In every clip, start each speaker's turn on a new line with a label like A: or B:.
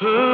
A: Mm.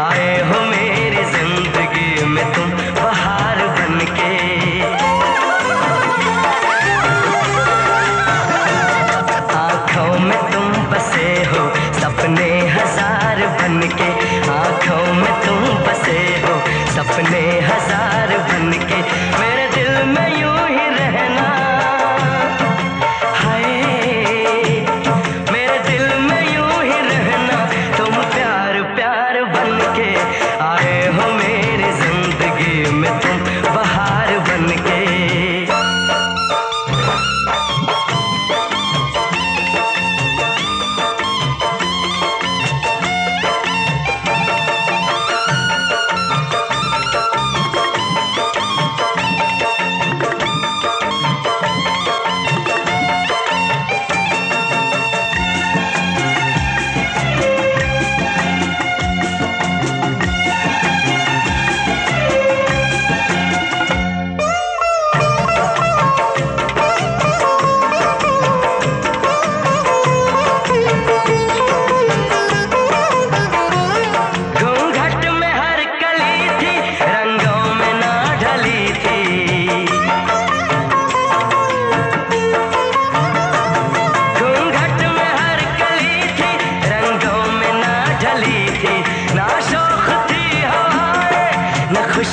A: आए हो मेरी ज़िंदगी में तुम बाहर बन के आँखों में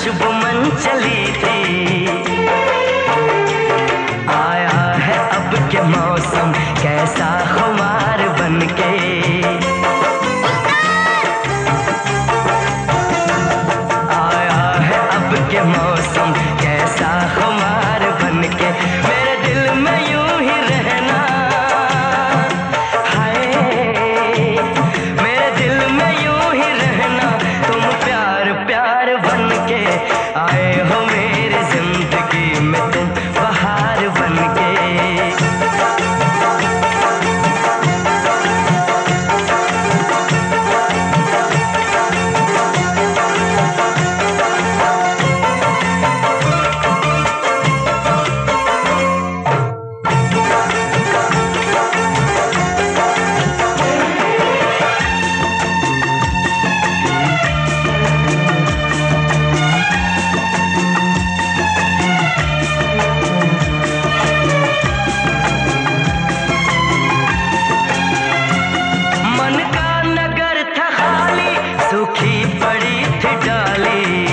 A: शुभ मन चली थी। पड़ी थी डाली।